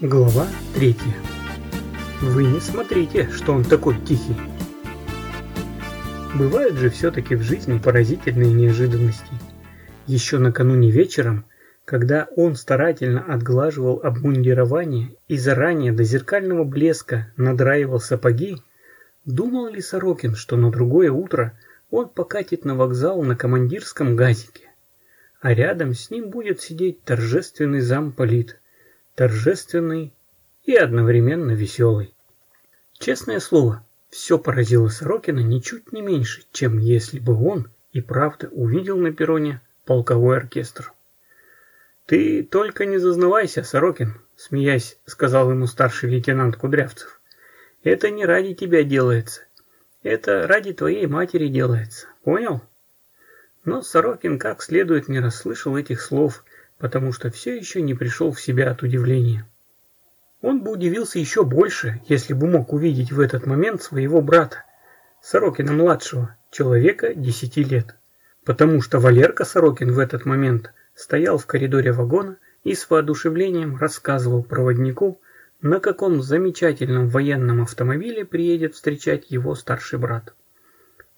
Глава третья. Вы не смотрите, что он такой тихий. Бывают же все-таки в жизни поразительные неожиданности. Еще накануне вечером, когда он старательно отглаживал обмундирование и заранее до зеркального блеска надраивал сапоги, думал ли Сорокин, что на другое утро он покатит на вокзал на командирском газике, а рядом с ним будет сидеть торжественный замполит, торжественный и одновременно веселый. Честное слово, все поразило Сорокина ничуть не меньше, чем если бы он и правда увидел на перроне полковой оркестр. «Ты только не зазнавайся, Сорокин», — смеясь, сказал ему старший лейтенант Кудрявцев. «Это не ради тебя делается. Это ради твоей матери делается. Понял?» Но Сорокин как следует не расслышал этих слов потому что все еще не пришел в себя от удивления. Он бы удивился еще больше, если бы мог увидеть в этот момент своего брата, Сорокина-младшего, человека десяти лет. Потому что Валерка Сорокин в этот момент стоял в коридоре вагона и с воодушевлением рассказывал проводнику, на каком замечательном военном автомобиле приедет встречать его старший брат.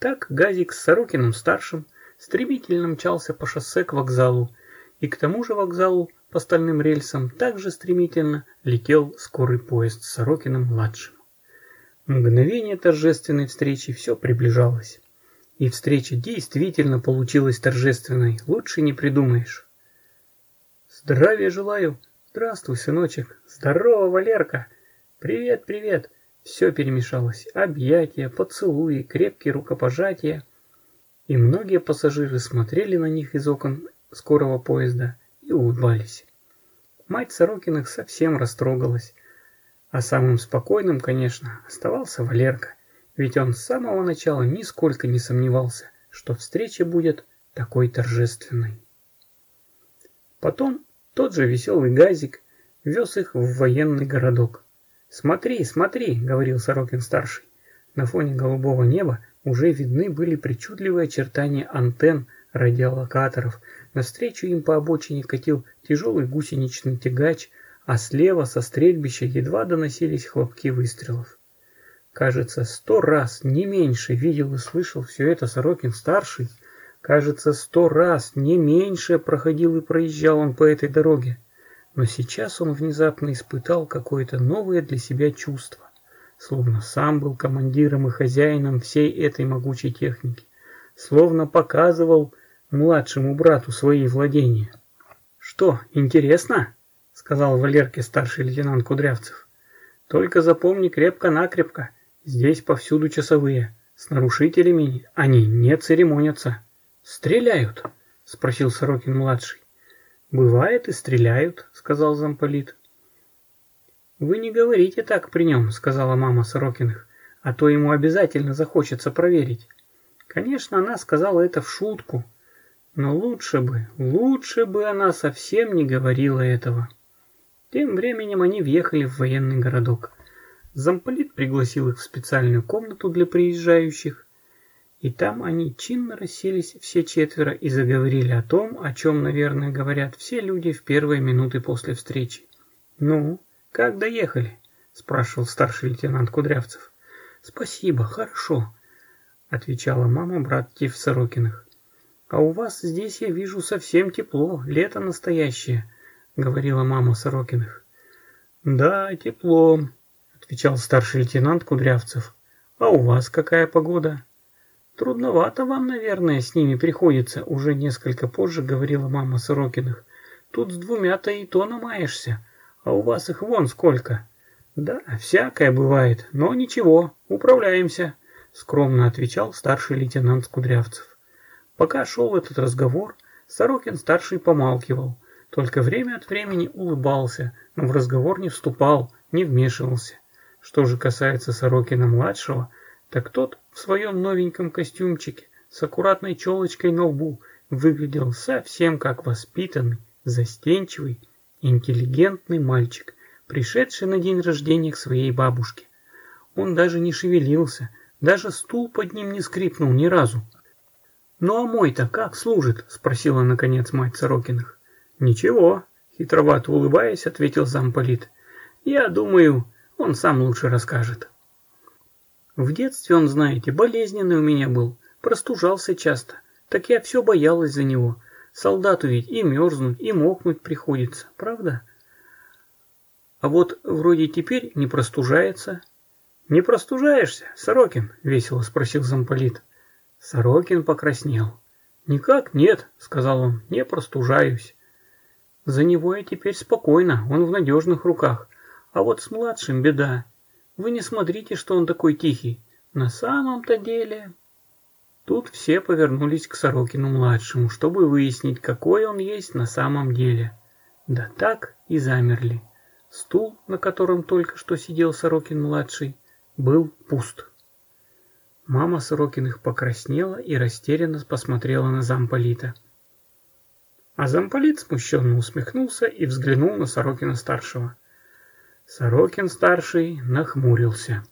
Так Газик с Сорокиным-старшим стремительно мчался по шоссе к вокзалу, и к тому же вокзалу по стальным рельсам также стремительно летел скорый поезд с Сорокиным-младшим. Мгновение торжественной встречи все приближалось. И встреча действительно получилась торжественной, лучше не придумаешь. Здравия желаю. Здравствуй, сыночек. Здорово, Валерка. Привет, привет. Все перемешалось. Объятия, поцелуи, крепкие рукопожатия. И многие пассажиры смотрели на них из окон скорого поезда и улыбались. Мать Сорокиных совсем растрогалась. А самым спокойным, конечно, оставался Валерка, ведь он с самого начала нисколько не сомневался, что встреча будет такой торжественной. Потом тот же веселый газик вез их в военный городок. «Смотри, смотри», — говорил Сорокин-старший. На фоне голубого неба уже видны были причудливые очертания антенн радиолокаторов, Навстречу им по обочине катил тяжелый гусеничный тягач, а слева со стрельбища едва доносились хлопки выстрелов. Кажется, сто раз, не меньше, видел и слышал все это Сорокин-старший. Кажется, сто раз, не меньше, проходил и проезжал он по этой дороге. Но сейчас он внезапно испытал какое-то новое для себя чувство, словно сам был командиром и хозяином всей этой могучей техники, словно показывал, младшему брату свои владения. «Что, интересно?» — сказал Валерке старший лейтенант Кудрявцев. «Только запомни крепко-накрепко, здесь повсюду часовые, с нарушителями они не церемонятся». «Стреляют?» — спросил Сорокин-младший. «Бывает и стреляют», — сказал замполит. «Вы не говорите так при нем», — сказала мама Сорокиных, «а то ему обязательно захочется проверить». Конечно, она сказала это в шутку, но лучше бы, лучше бы она совсем не говорила этого. Тем временем они въехали в военный городок. Замполит пригласил их в специальную комнату для приезжающих, и там они чинно расселись все четверо и заговорили о том, о чем, наверное, говорят все люди в первые минуты после встречи. «Ну, как доехали?» – спрашивал старший лейтенант Кудрявцев. «Спасибо, хорошо», – отвечала мама братьев Сорокиных. «А у вас здесь, я вижу, совсем тепло, лето настоящее», — говорила мама Сорокиных. «Да, тепло», — отвечал старший лейтенант Кудрявцев. «А у вас какая погода?» «Трудновато вам, наверное, с ними приходится», — уже несколько позже говорила мама Сорокиных. «Тут с двумя-то и то намаешься, а у вас их вон сколько». «Да, всякое бывает, но ничего, управляемся», — скромно отвечал старший лейтенант Кудрявцев. Пока шел этот разговор, Сорокин-старший помалкивал, только время от времени улыбался, но в разговор не вступал, не вмешивался. Что же касается Сорокина-младшего, так тот в своем новеньком костюмчике с аккуратной челочкой на лбу выглядел совсем как воспитанный, застенчивый, интеллигентный мальчик, пришедший на день рождения к своей бабушке. Он даже не шевелился, даже стул под ним не скрипнул ни разу. «Ну а мой-то как служит?» – спросила наконец мать Сорокиных. «Ничего», – хитровато улыбаясь, ответил замполит. Я думаю, он сам лучше расскажет. В детстве он, знаете, болезненный у меня был, простужался часто. Так я все боялась за него. Солдату ведь и мерзнуть, и мокнуть приходится, правда? А вот вроде теперь не простужается. Не простужаешься, Сорокин? Весело спросил замполит. Сорокин покраснел. «Никак нет», — сказал он, — «не простужаюсь». «За него я теперь спокойно, он в надежных руках. А вот с младшим беда. Вы не смотрите, что он такой тихий. На самом-то деле...» Тут все повернулись к Сорокину-младшему, чтобы выяснить, какой он есть на самом деле. Да так и замерли. Стул, на котором только что сидел Сорокин-младший, был пуст. Мама Сорокиных покраснела и растерянно посмотрела на замполита. А замполит смущенно усмехнулся и взглянул на Сорокина-старшего. Сорокин-старший нахмурился.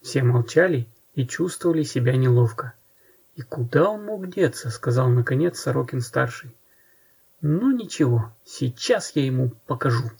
Все молчали и чувствовали себя неловко. «И куда он мог деться?» — сказал наконец Сорокин-старший. «Ну ничего, сейчас я ему покажу».